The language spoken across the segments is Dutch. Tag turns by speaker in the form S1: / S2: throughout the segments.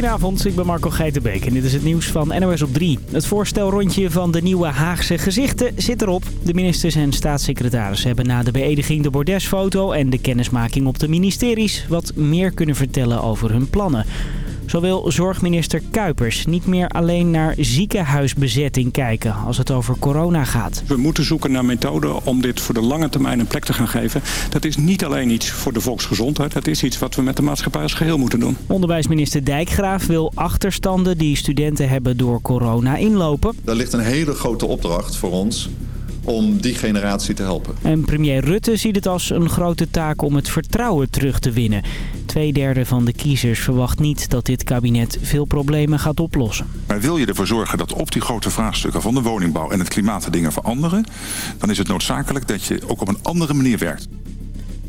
S1: Goedenavond, ik ben Marco Geitenbeek en dit is het nieuws van NOS op 3. Het voorstelrondje van de nieuwe Haagse gezichten zit erop. De ministers en staatssecretaris hebben na de beëdiging de bordesfoto en de kennismaking op de ministeries wat meer kunnen vertellen over hun plannen. Zo wil zorgminister Kuipers niet meer alleen naar ziekenhuisbezetting kijken als het over corona gaat.
S2: We moeten zoeken naar methoden om dit voor de lange termijn een plek te gaan geven. Dat is niet alleen iets voor de volksgezondheid. Dat is iets wat we met de maatschappij als geheel moeten doen.
S1: Onderwijsminister Dijkgraaf wil achterstanden die studenten hebben door corona inlopen.
S3: Daar ligt een hele grote opdracht voor ons om die generatie te helpen.
S1: En premier Rutte ziet het als een grote taak om het vertrouwen terug te winnen. Tweederde van de kiezers verwacht niet dat dit kabinet veel problemen gaat oplossen.
S4: Maar wil je ervoor zorgen dat op die grote vraagstukken van de woningbouw en het klimaat de dingen veranderen... dan is het noodzakelijk dat je ook op een andere manier werkt.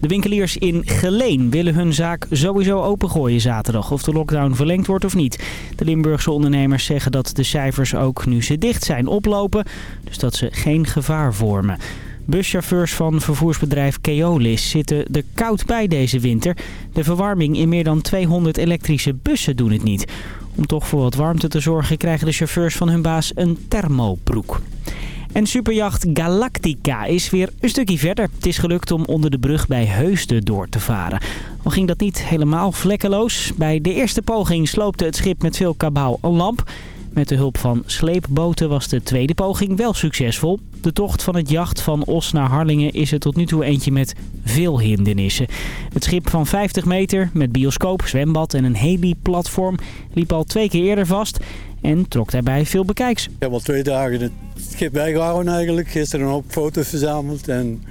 S1: De winkeliers in Geleen willen hun zaak sowieso opengooien zaterdag, of de lockdown verlengd wordt of niet. De Limburgse ondernemers zeggen dat de cijfers ook nu ze dicht zijn oplopen, dus dat ze geen gevaar vormen. Buschauffeurs van vervoersbedrijf Keolis zitten er koud bij deze winter. De verwarming in meer dan 200 elektrische bussen doen het niet. Om toch voor wat warmte te zorgen krijgen de chauffeurs van hun baas een thermobroek. En superjacht Galactica is weer een stukje verder. Het is gelukt om onder de brug bij Heusden door te varen. Al ging dat niet helemaal vlekkeloos. Bij de eerste poging sloopte het schip met veel kabaal een lamp. Met de hulp van sleepboten was de tweede poging wel succesvol. De tocht van het jacht van Os naar Harlingen is er tot nu toe eentje met veel hindernissen. Het schip van 50 meter met bioscoop, zwembad en een heli-platform liep al twee keer eerder vast en trok daarbij veel bekijks.
S5: Ik heb al twee dagen het schip bijgehouden eigenlijk. Gisteren een hoop foto's verzameld en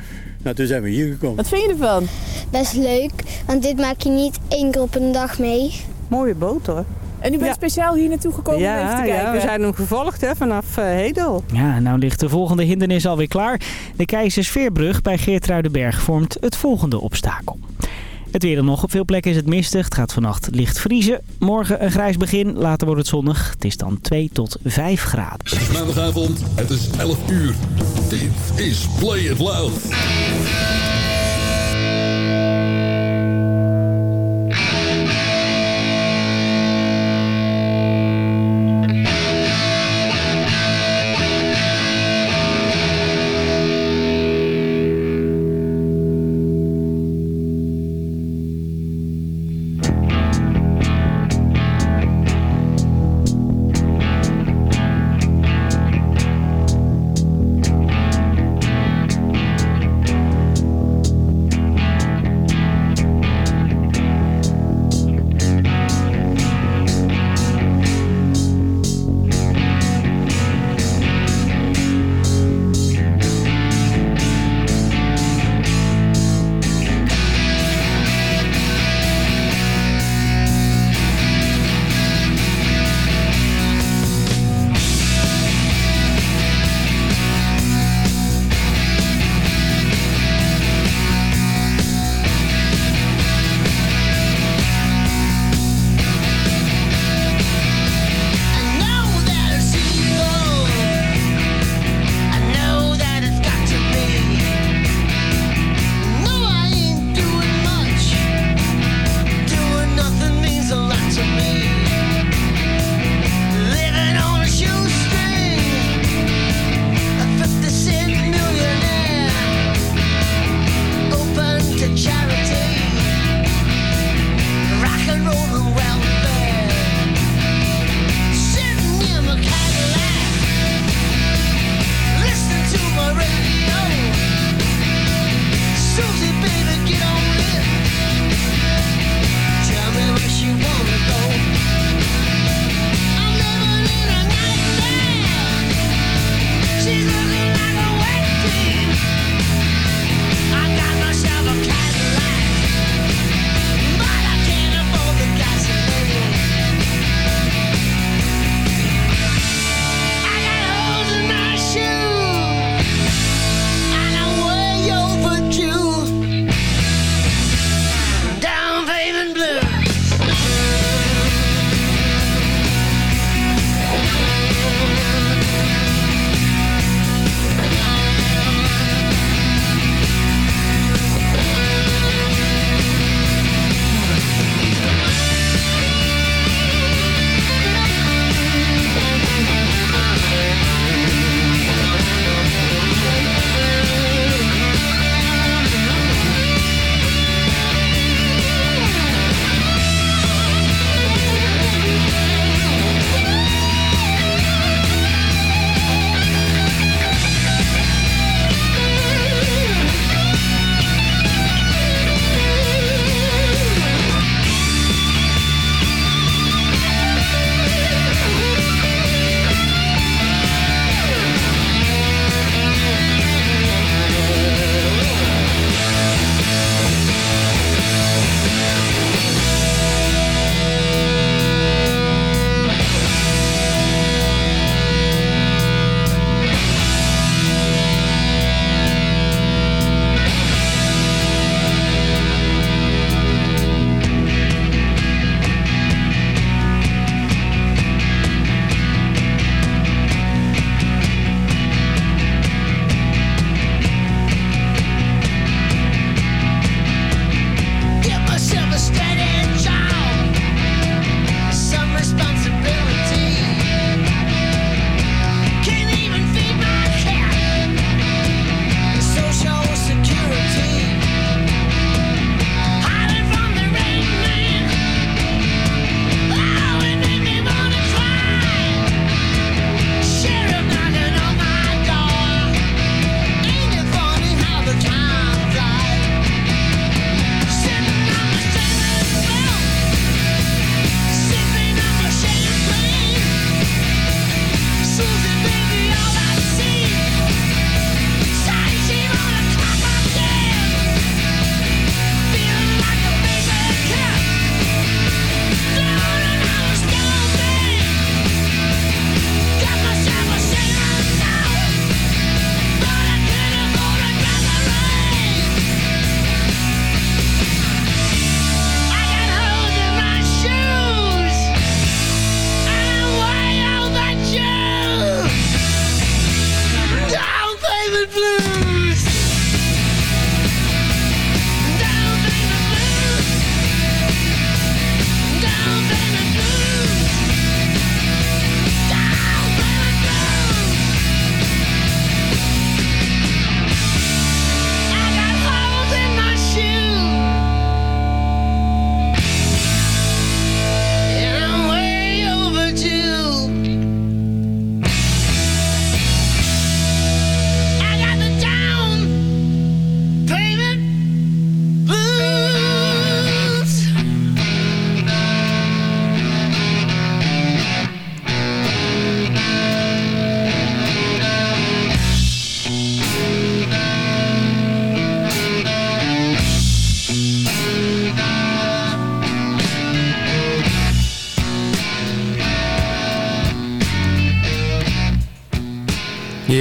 S5: nou, toen zijn we hier gekomen.
S6: Wat vind je ervan?
S7: Best leuk, want dit maak je niet één keer op een dag mee.
S6: Mooie boot hoor. En u bent speciaal hier naartoe gekomen
S8: ja,
S6: om even te kijken?
S8: Ja, we zijn hem gevolgd hè, vanaf uh, Hedel.
S1: Ja, nou ligt de volgende hindernis alweer klaar. De Keizersveerbrug bij Geertruidenberg vormt het volgende obstakel. Het weer dan nog. Op veel plekken is het mistig. Het gaat vannacht licht vriezen. Morgen een grijs begin. Later wordt het zonnig. Het is dan 2 tot 5 graden.
S9: Maandagavond, het is 11 uur. Dit is Play It Loud.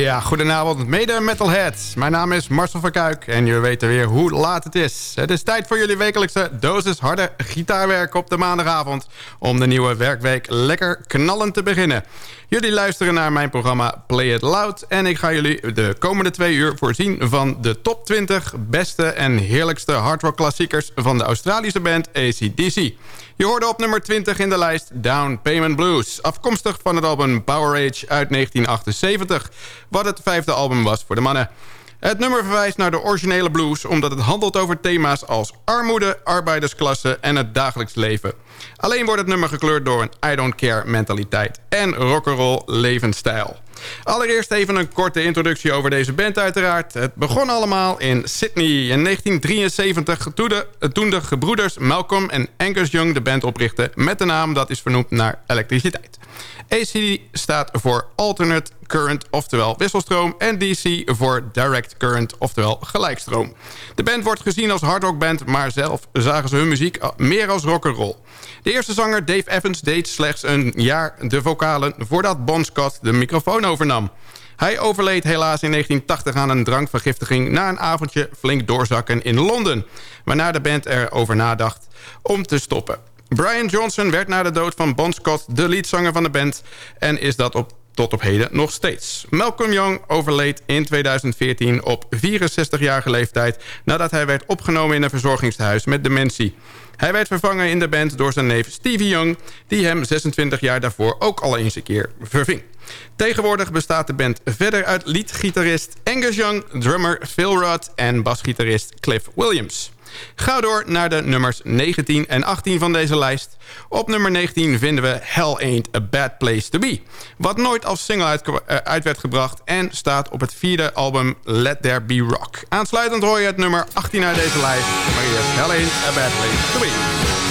S10: Ja, goedenavond mede metalheads. Mijn naam is Marcel van Kuik en jullie weten weer hoe laat het is. Het is tijd voor jullie wekelijkse dosis harde gitaarwerk op de maandagavond... om de nieuwe werkweek lekker knallend te beginnen. Jullie luisteren naar mijn programma Play It Loud... en ik ga jullie de komende twee uur voorzien van de top 20 beste en heerlijkste hardrock klassiekers... van de Australische band ACDC. Je hoorde op nummer 20 in de lijst Down Payment Blues... afkomstig van het album Power Age uit 1978... wat het vijfde album was voor de mannen. Het nummer verwijst naar de originele blues... omdat het handelt over thema's als armoede, arbeidersklasse en het dagelijks leven. Alleen wordt het nummer gekleurd door een I don't care mentaliteit... en rock'n'roll levensstijl. Allereerst even een korte introductie over deze band uiteraard. Het begon allemaal in Sydney in 1973... toen de, toen de gebroeders Malcolm en Angus Young de band oprichten... met de naam dat is vernoemd naar elektriciteit. AC staat voor Alternate Current, oftewel wisselstroom... en DC voor Direct Current, oftewel gelijkstroom. De band wordt gezien als hardrockband... maar zelf zagen ze hun muziek meer als rock'n'roll. De eerste zanger Dave Evans deed slechts een jaar de vocalen... voordat Bon Scott de microfoon overnam. Hij overleed helaas in 1980 aan een drankvergiftiging... na een avondje flink doorzakken in Londen... waarna de band erover nadacht om te stoppen. Brian Johnson werd na de dood van Bon Scott de leadzanger van de band... en is dat op, tot op heden nog steeds. Malcolm Young overleed in 2014 op 64-jarige leeftijd... nadat hij werd opgenomen in een verzorgingshuis met dementie. Hij werd vervangen in de band door zijn neef Stevie Young... die hem 26 jaar daarvoor ook al eens een keer verving. Tegenwoordig bestaat de band verder uit leadgitarist Angus Young... drummer Phil Rudd en basgitarist Cliff Williams. Ga door naar de nummers 19 en 18 van deze lijst. Op nummer 19 vinden we Hell Ain't a Bad Place to Be. Wat nooit als single uit, uh, uit, werd gebracht en staat op het vierde album Let There Be Rock. Aansluitend hoor je het nummer 18 uit deze lijst. Maar eerst Hell Ain't a Bad Place to Be.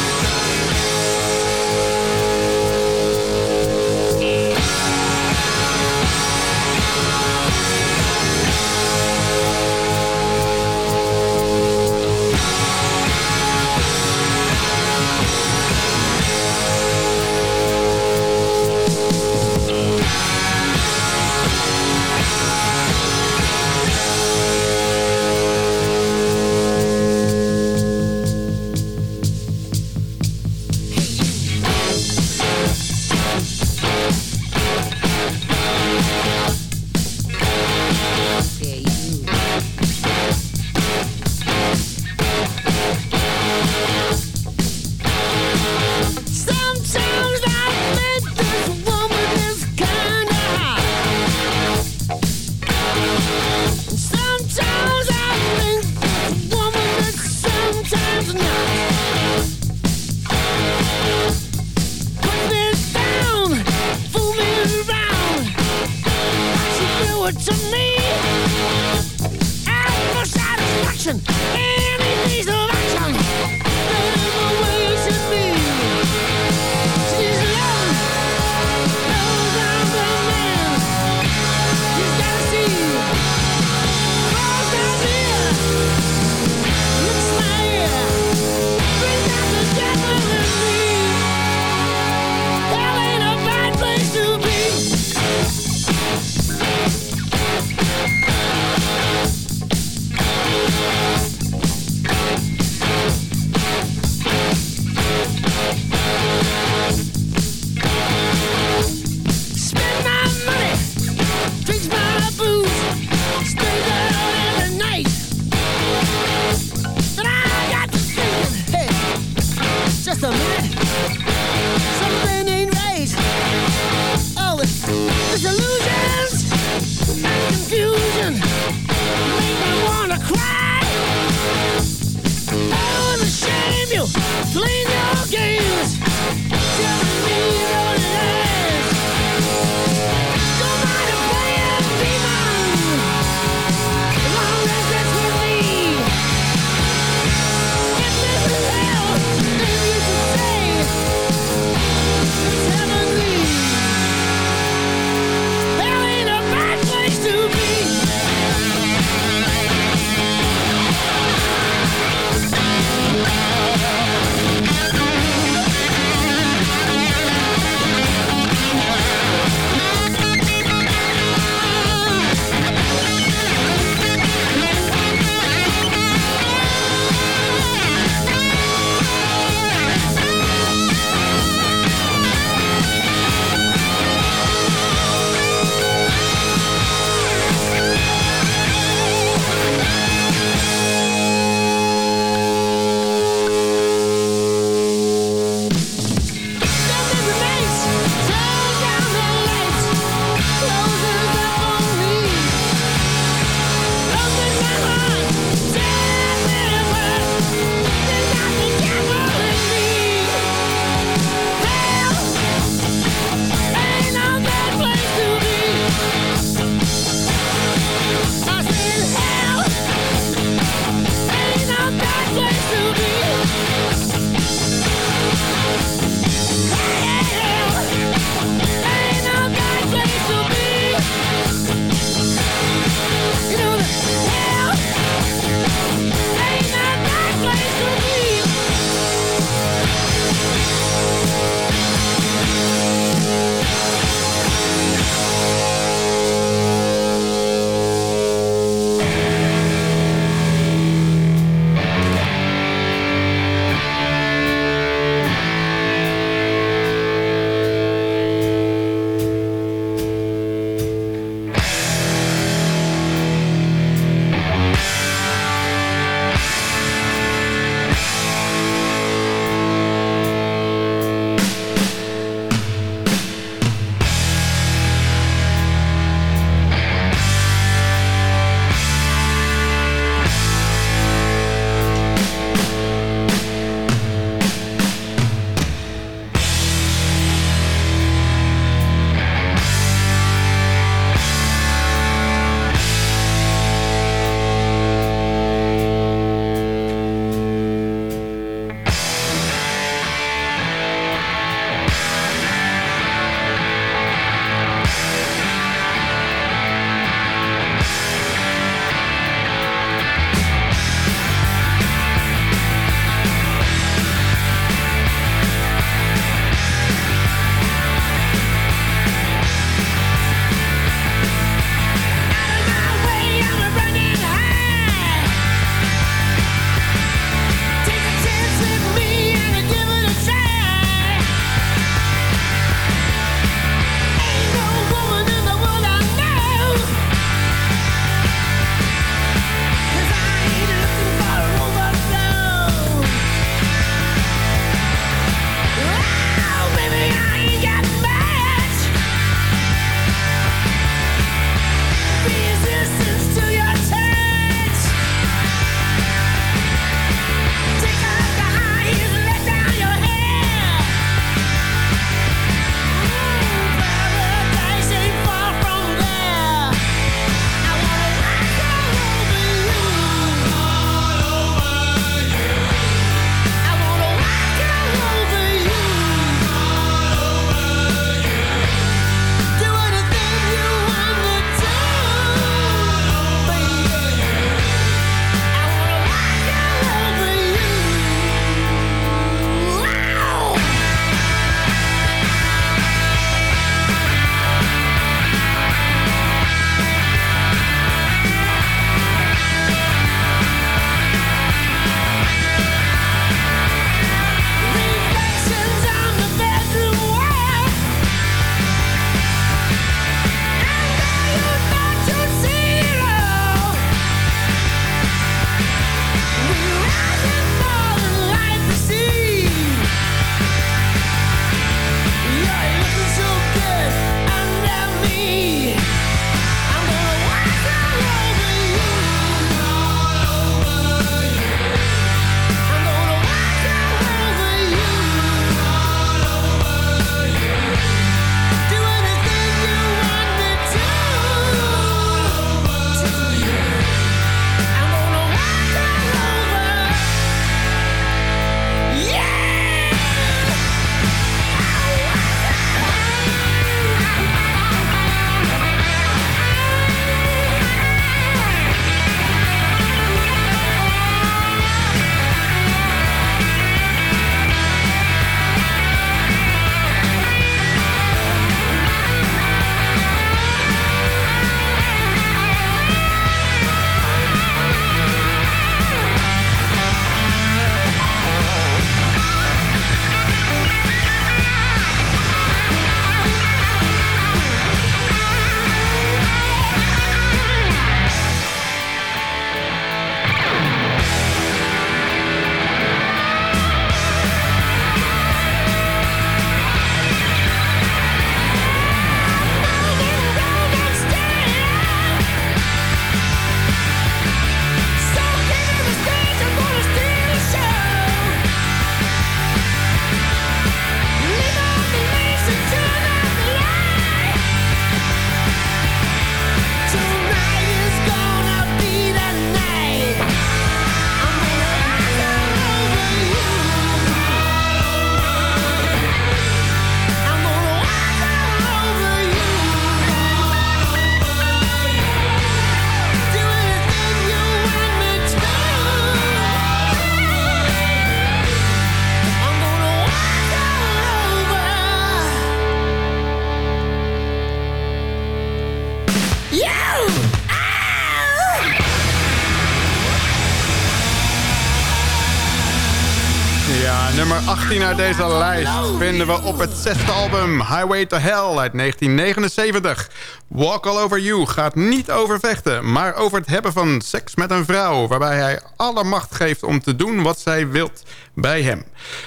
S10: Vinden we op het zesde album Highway to Hell uit 1979. Walk All Over You gaat niet over vechten, maar over het hebben van seks met een vrouw... waarbij hij alle macht geeft om te doen wat zij wilt bij hem.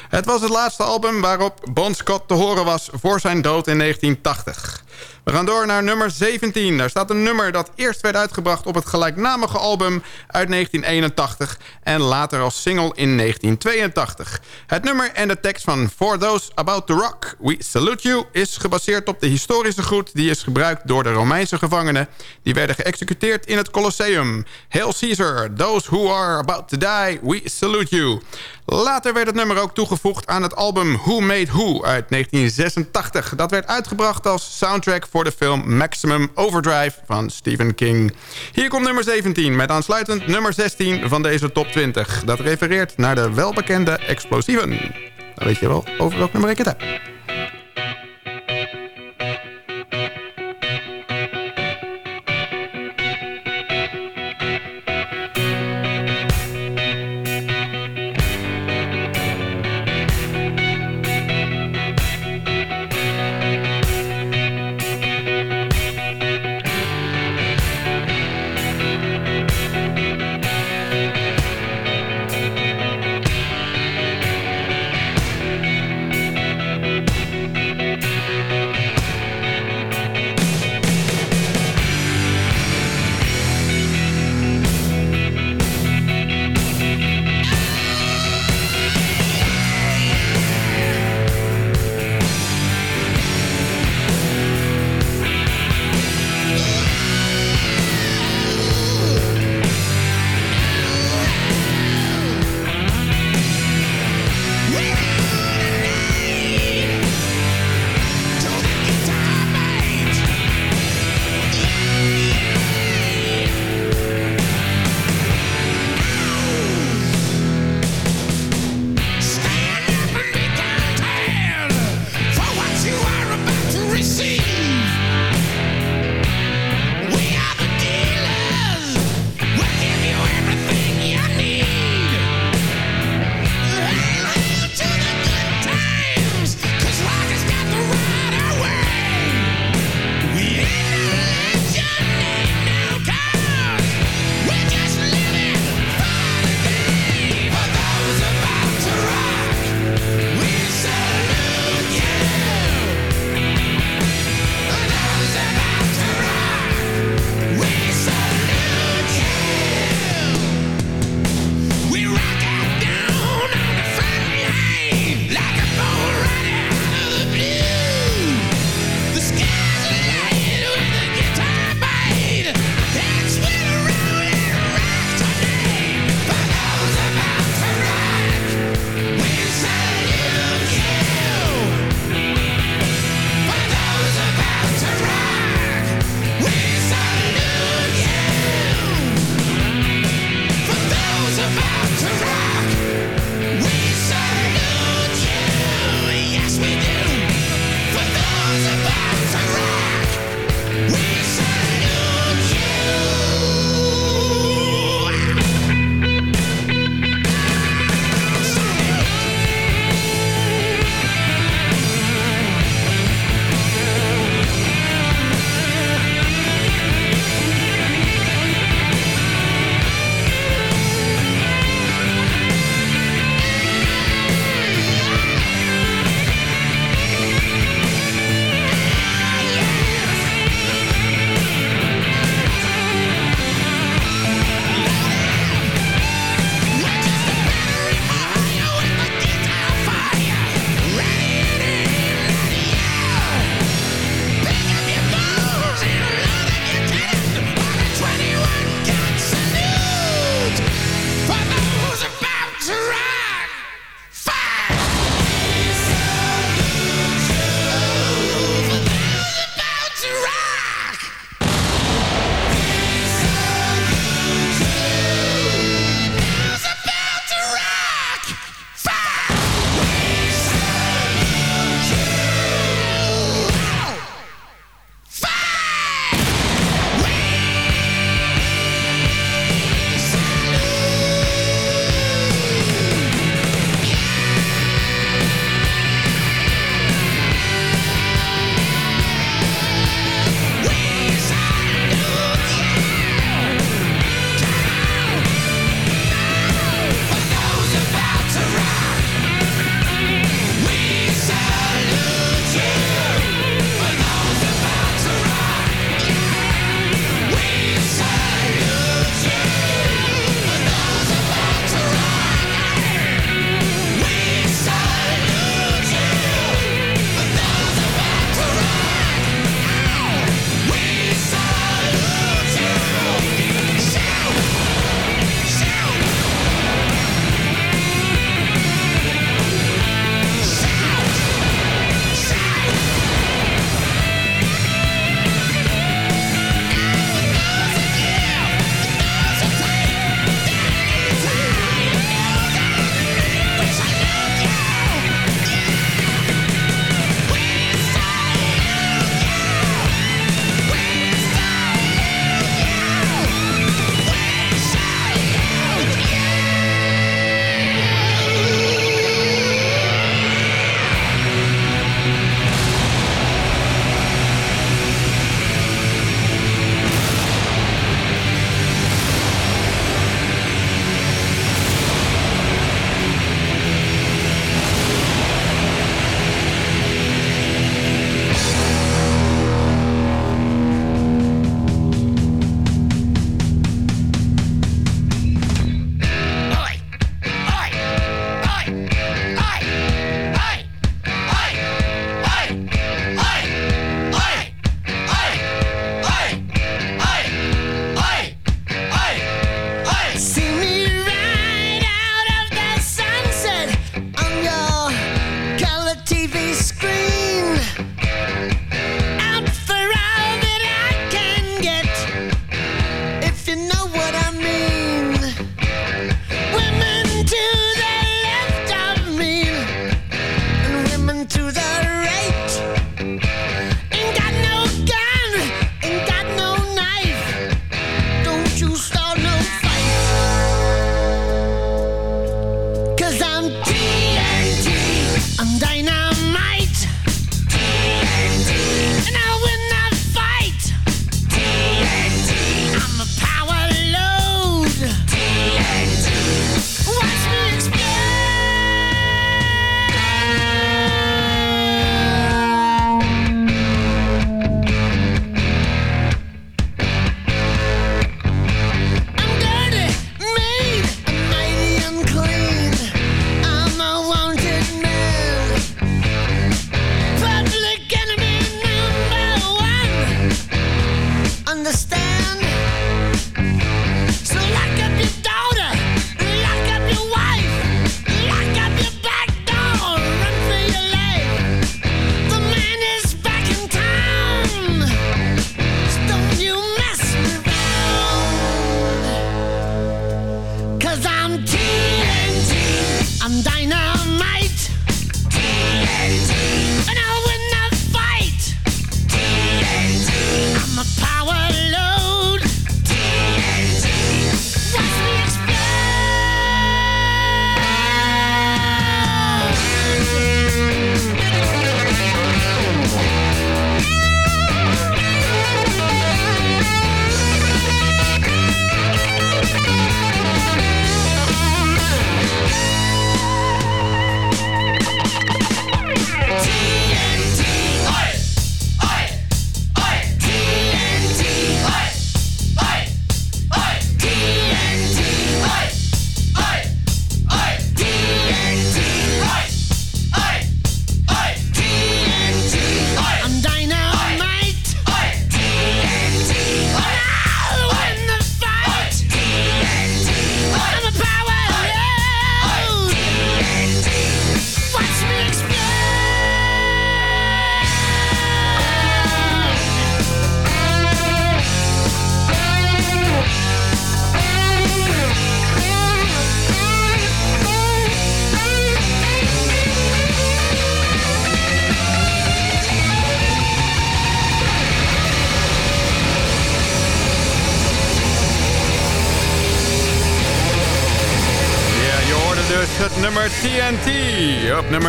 S10: Het was het laatste album waarop Bon Scott te horen was voor zijn dood in 1980. We gaan door naar nummer 17. Daar staat een nummer dat eerst werd uitgebracht op het gelijknamige album uit 1981... en later als single in 1982. Het nummer en de tekst van For Those About to Rock, We Salute You... is gebaseerd op de historische groet die is gebruikt door de Romeinse gevangenen... die werden geëxecuteerd in het Colosseum. Hail Caesar, those who are about to die, we salute you. Later werd het nummer ook toegevoegd aan het album Who Made Who uit 1986. Dat werd uitgebracht als soundtrack voor de film Maximum Overdrive van Stephen King. Hier komt nummer 17 met aansluitend nummer 16 van deze top 20. Dat refereert naar de welbekende explosieven. Dan weet je wel over welk nummer ik het heb.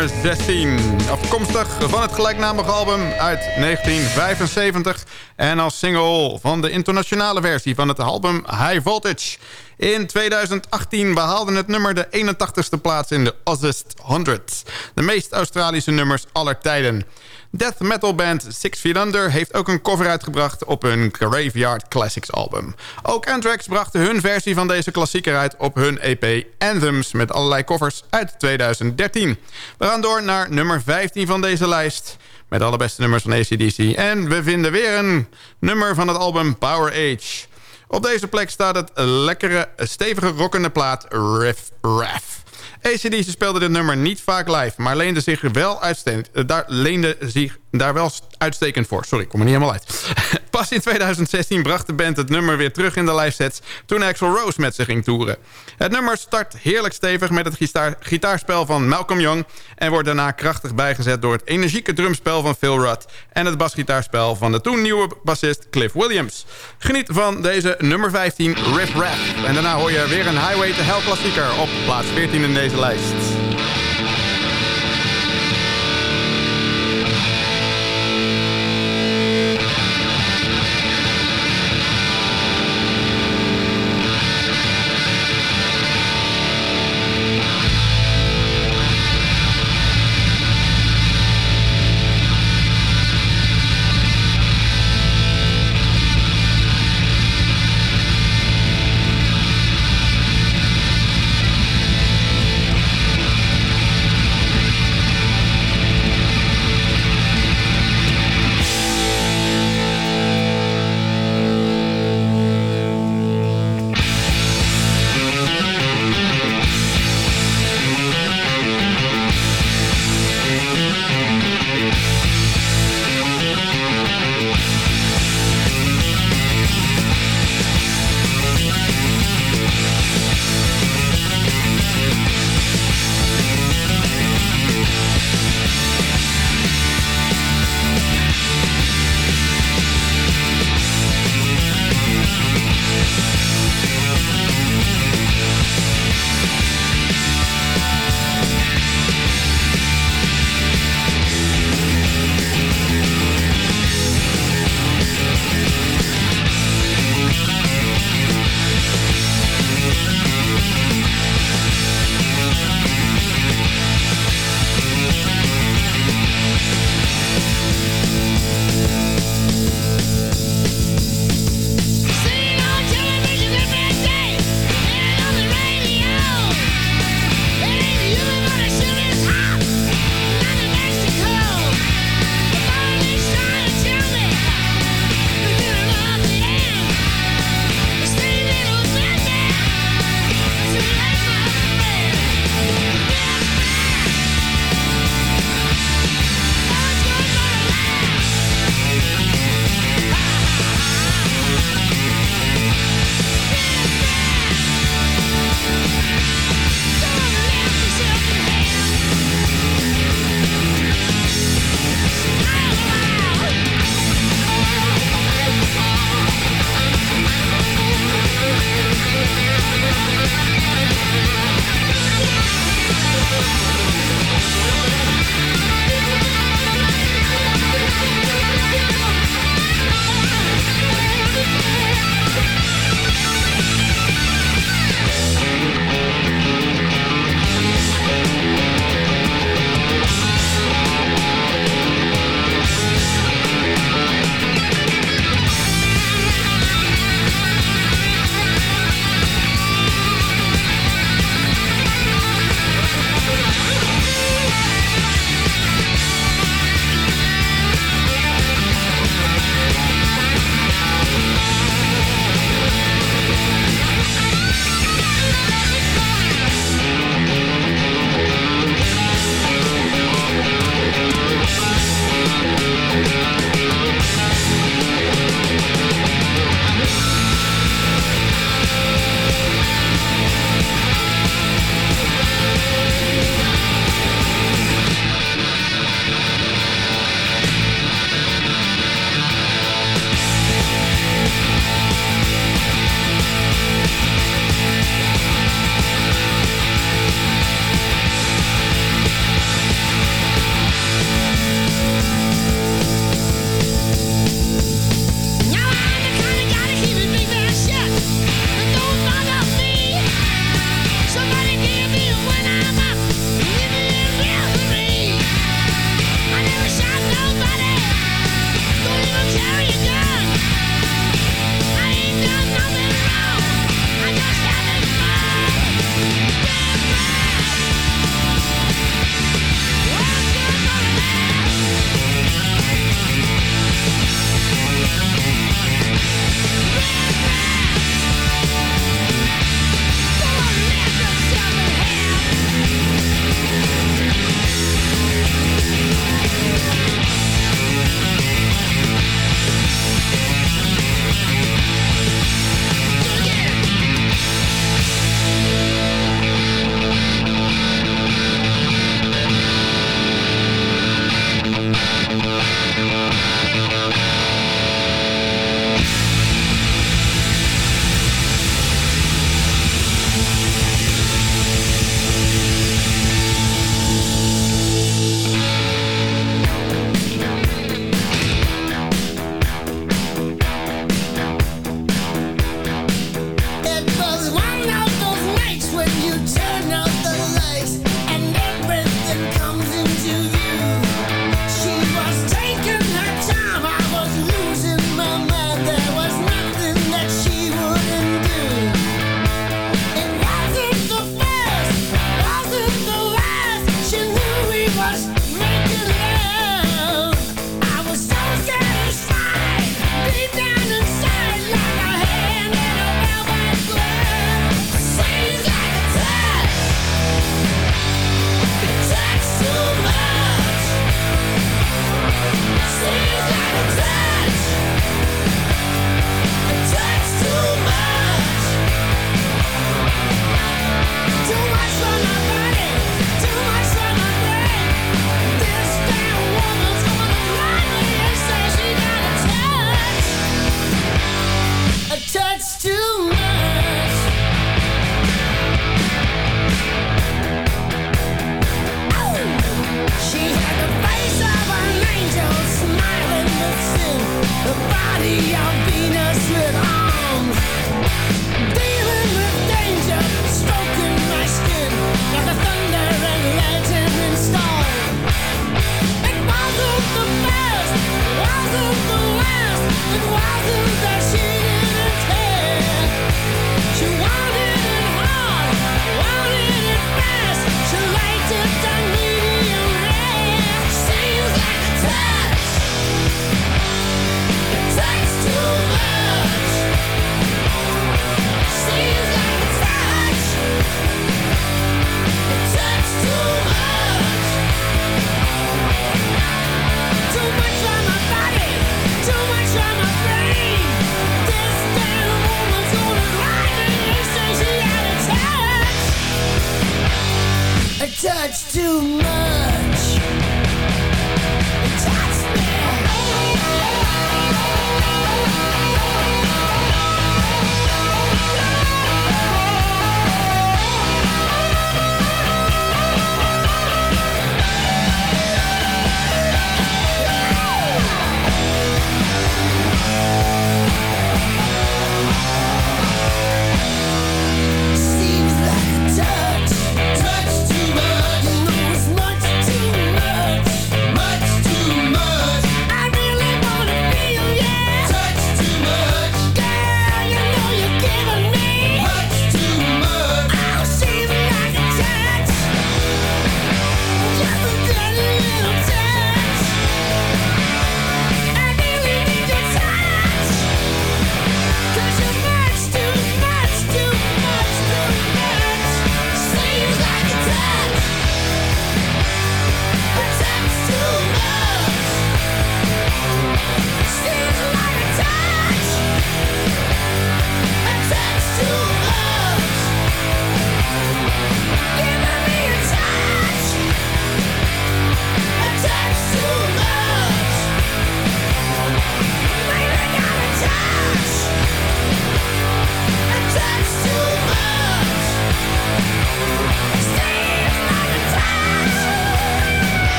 S10: Nummer 16. Afkomstig van het gelijknamige album uit 1975... en als single van de internationale versie van het album High Voltage. In 2018 behaalde het nummer de 81ste plaats in de Ozzest 100. De meest Australische nummers aller tijden. Death metal band Six Feet Under heeft ook een cover uitgebracht op hun Graveyard Classics album. Ook Anthrax brachten hun versie van deze klassieker uit op hun EP Anthems met allerlei covers uit 2013. We gaan door naar nummer 15 van deze lijst met alle beste nummers van ACDC. En we vinden weer een nummer van het album Power Age. Op deze plek staat het lekkere, stevige rockende plaat Riff Raff. ACDC speelde dit nummer niet vaak live, maar leende zich wel uitstekend, eh, daar, leende zich daar wel uitstekend voor. Sorry, ik kom er niet helemaal uit. Pas in 2016 bracht de band het nummer weer terug in de live sets... toen Axel Rose met ze ging toeren. Het nummer start heerlijk stevig met het gitaar, gitaarspel van Malcolm Young... en wordt daarna krachtig bijgezet door het energieke drumspel van Phil Rudd... en het basgitaarspel van de toen nieuwe bassist Cliff Williams. Geniet van deze nummer 15, Riff Raff. En daarna hoor je weer een Highway to Hell klassieker op plaats 14 in deze lijst.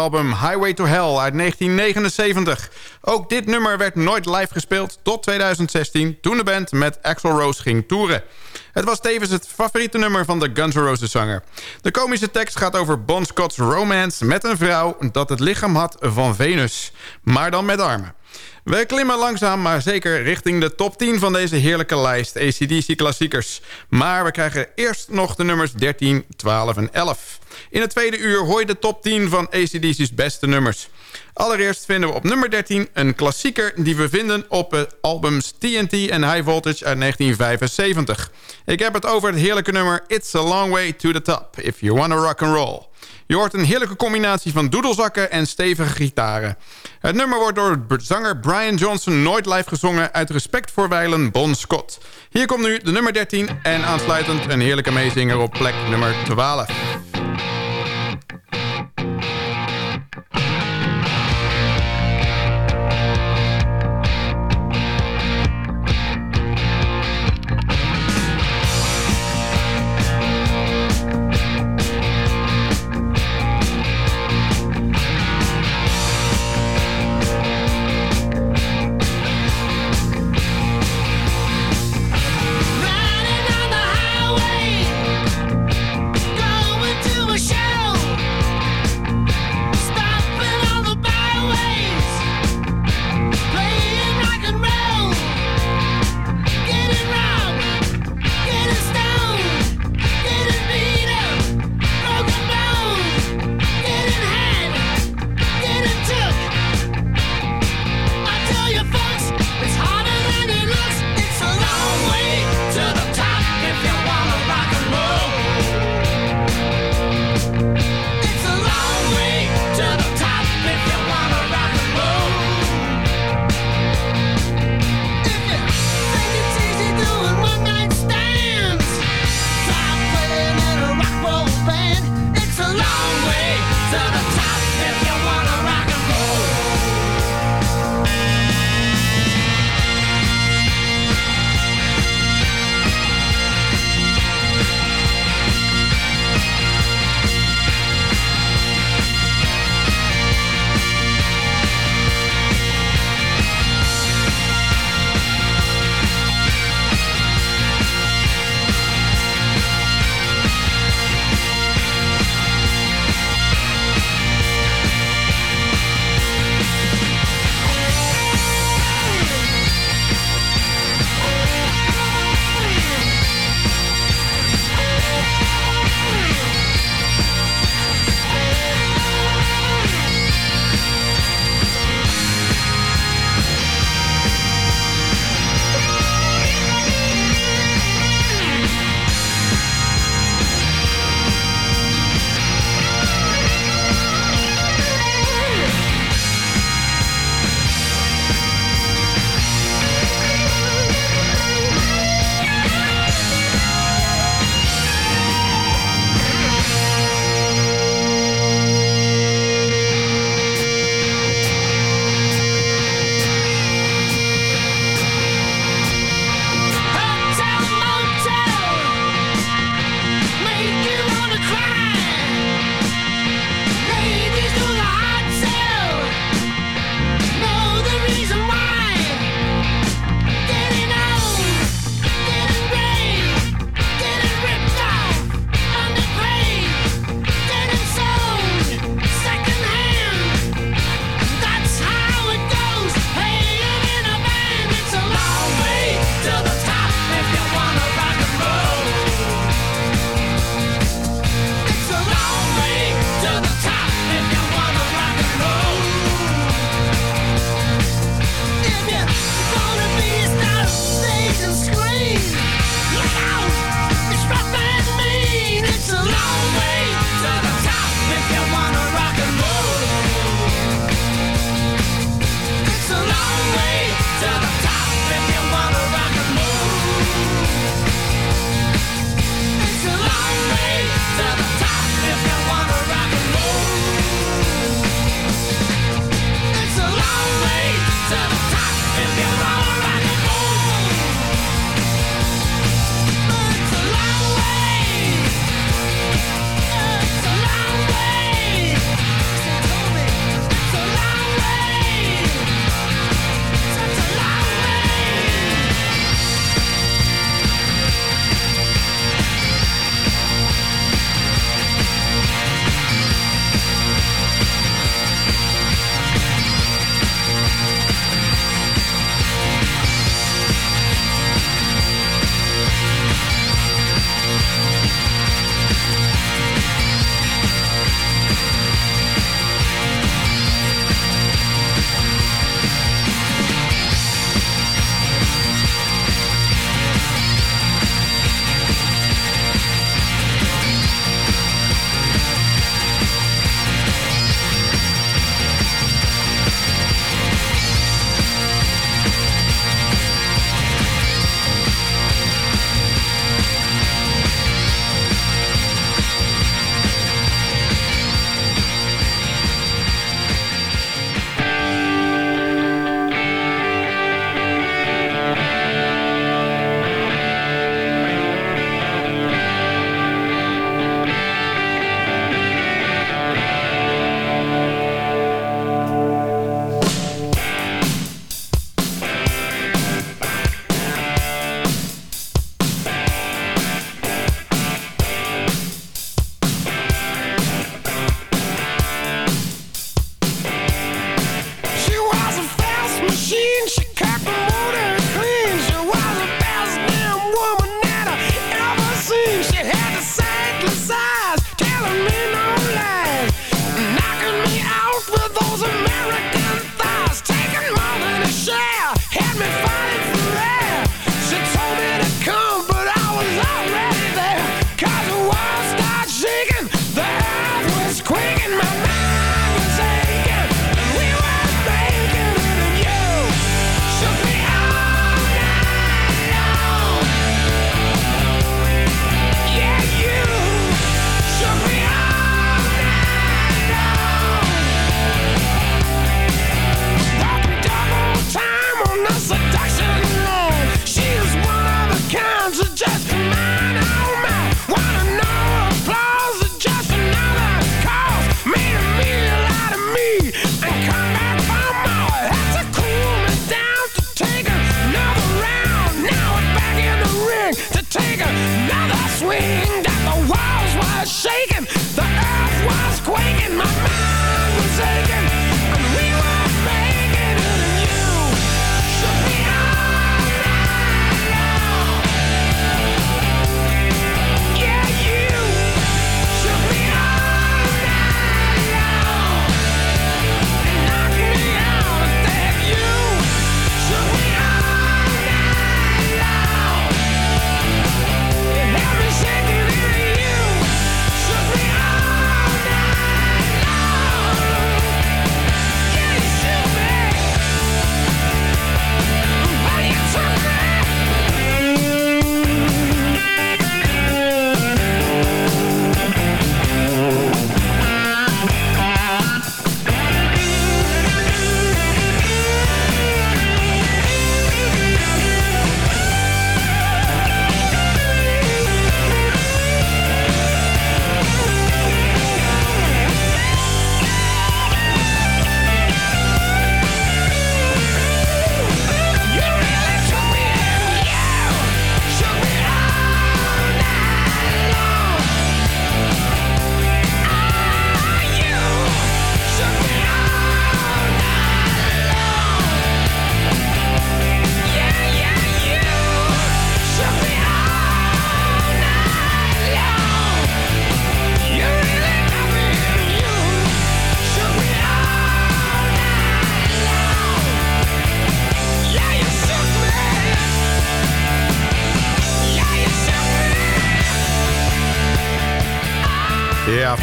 S10: Album Highway to Hell uit 1979. Ook dit nummer werd nooit live gespeeld tot 2016... toen de band met Axl Rose ging toeren. Het was tevens het favoriete nummer van de Guns N' Roses zanger. De komische tekst gaat over Bon Scott's romance met een vrouw... dat het lichaam had van Venus, maar dan met armen. We klimmen langzaam maar zeker richting de top 10 van deze heerlijke lijst ACDC klassiekers. Maar we krijgen eerst nog de nummers 13, 12 en 11. In het tweede uur hoor je de top 10 van ACDC's beste nummers. Allereerst vinden we op nummer 13 een klassieker die we vinden op het albums TNT en High Voltage uit 1975. Ik heb het over het heerlijke nummer It's a Long Way to the Top, If You Wanna Rock and Roll. Je hoort een heerlijke combinatie van doedelzakken en stevige gitaren. Het nummer wordt door zanger Brian Johnson nooit live gezongen... uit respect voor wijlen Bon Scott. Hier komt nu de nummer 13 en aansluitend een heerlijke meezinger op plek nummer 12.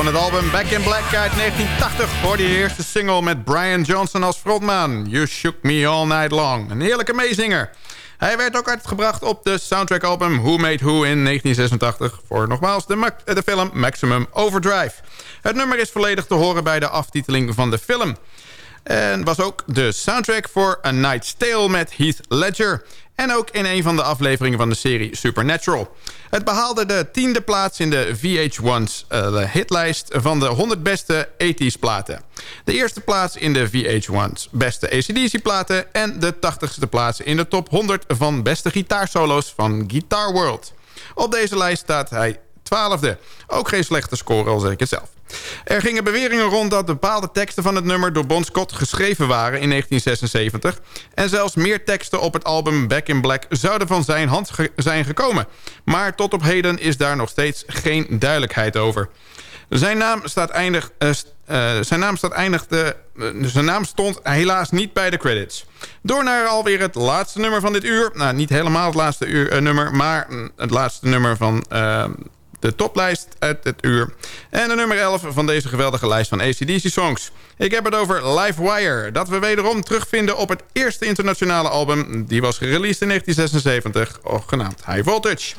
S10: Het album Back in Black uit 1980 hoorde je eerste single met Brian Johnson als frontman. You Shook Me All Night Long. Een heerlijke meezinger. Hij werd ook uitgebracht op de soundtrack-album Who Made Who in 1986... voor nogmaals de, film Maximum Overdrive. Het nummer is volledig te horen bij de aftiteling van de film. En was ook de soundtrack voor A Night's Tale met Heath Ledger... en ook in een van de afleveringen van de serie Supernatural. Het behaalde de tiende plaats in de VH1's eh, hitlijst... van de 100 beste 80s platen. De eerste plaats in de VH1's beste ACDC-platen... en de 80ste plaats in de top 100 van beste gitaarsolo's van Guitar World. Op deze lijst staat hij twaalfde. Ook geen slechte score, al zeg ik het zelf. Er gingen beweringen rond dat bepaalde teksten van het nummer door Bon Scott geschreven waren in 1976. En zelfs meer teksten op het album Back in Black zouden van zijn hand zijn gekomen. Maar tot op heden is daar nog steeds geen duidelijkheid over. Zijn naam staat eindig, eh, eh, zijn naam staat eh, zijn naam stond helaas niet bij de credits. Door naar alweer het laatste nummer van dit uur. Nou, niet helemaal het laatste uur, nummer, maar mm, het laatste nummer van de toplijst uit het uur. En de nummer 11 van deze geweldige lijst van ACDC-songs. Ik heb het over Live Wire, dat we wederom terugvinden op het eerste internationale album. Die was gereleased in 1976, oh, genaamd High Voltage.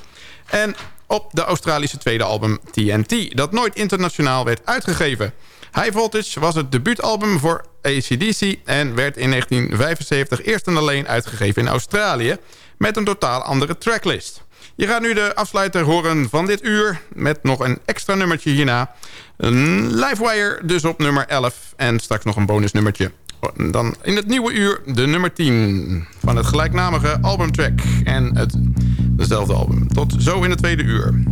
S10: En op de Australische tweede album TNT, dat nooit internationaal werd uitgegeven. High Voltage was het debuutalbum voor ACDC... en werd in 1975 eerst en alleen uitgegeven in Australië... met een totaal andere tracklist. Je gaat nu de afsluiter horen van dit uur... met nog een extra nummertje hierna. Livewire dus op nummer 11 en straks nog een bonusnummertje. Dan in het nieuwe uur de nummer 10 van het gelijknamige albumtrack... en het dezelfde album. Tot zo in het tweede uur.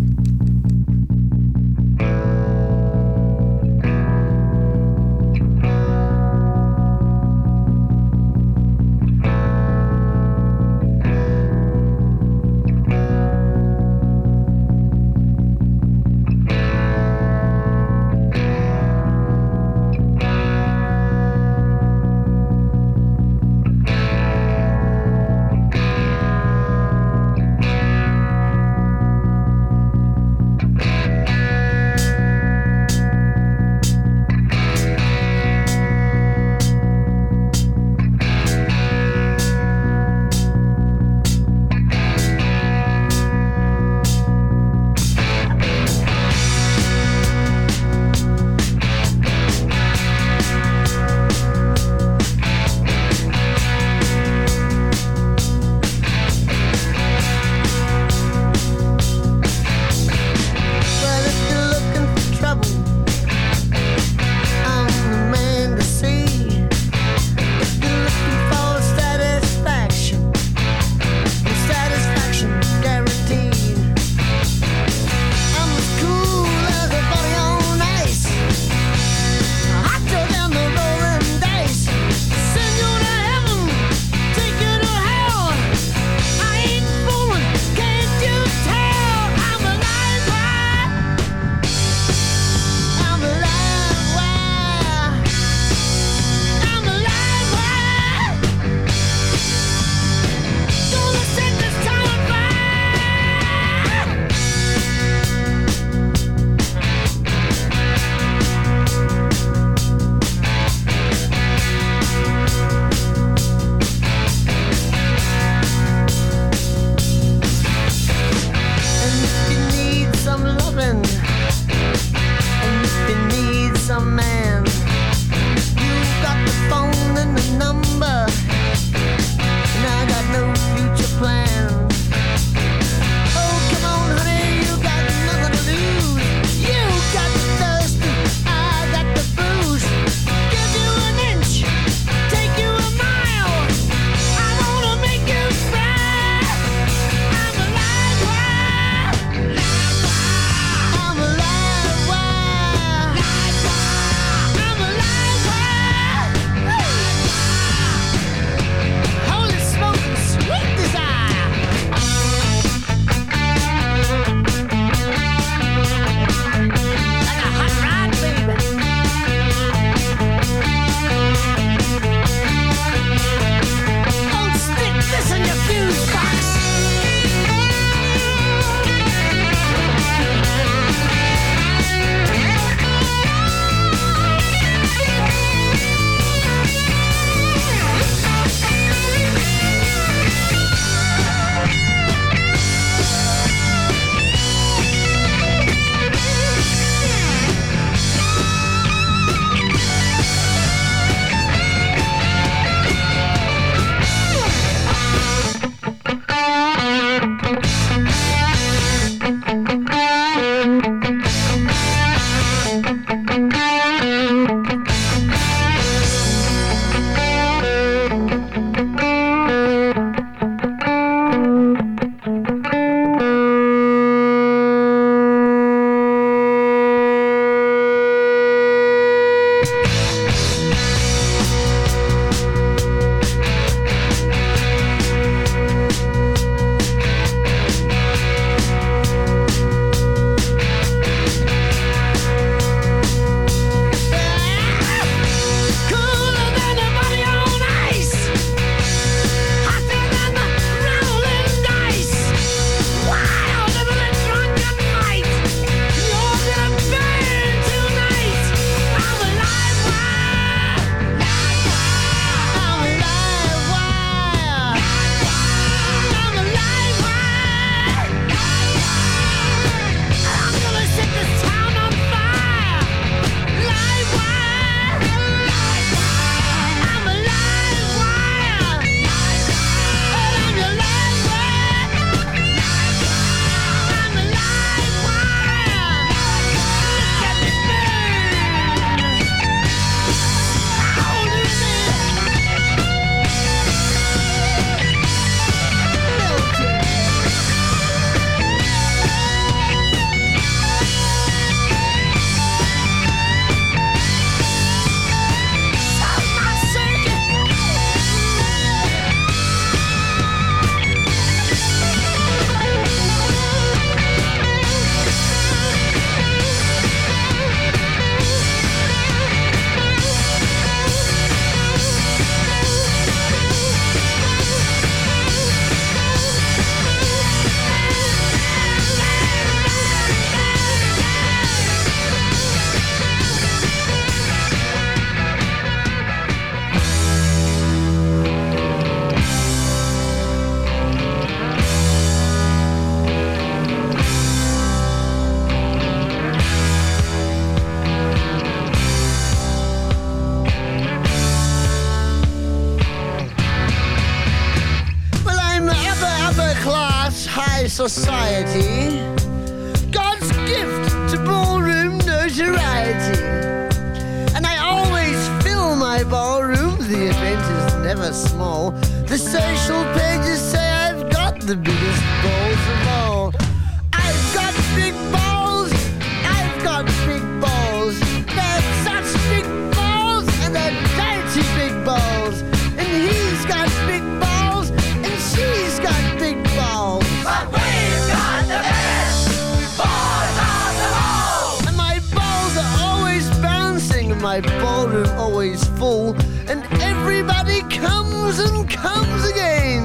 S11: goes and comes again.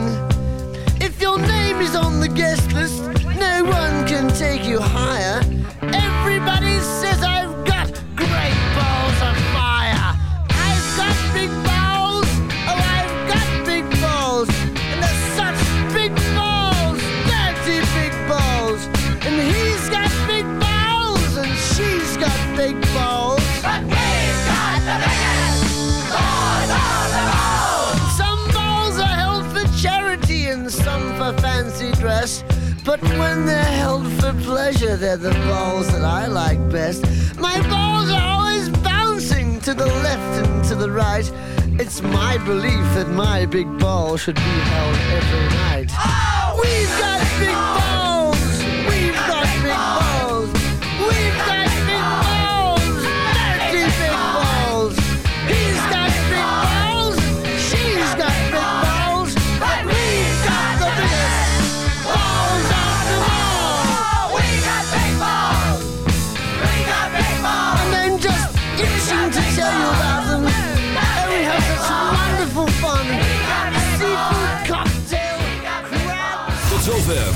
S11: If your name is on the guest list, But when they're held for pleasure, they're the balls that I like best. My balls are always bouncing to the left and to the right. It's my belief that my big ball should be held every night. Oh, We've got big balls!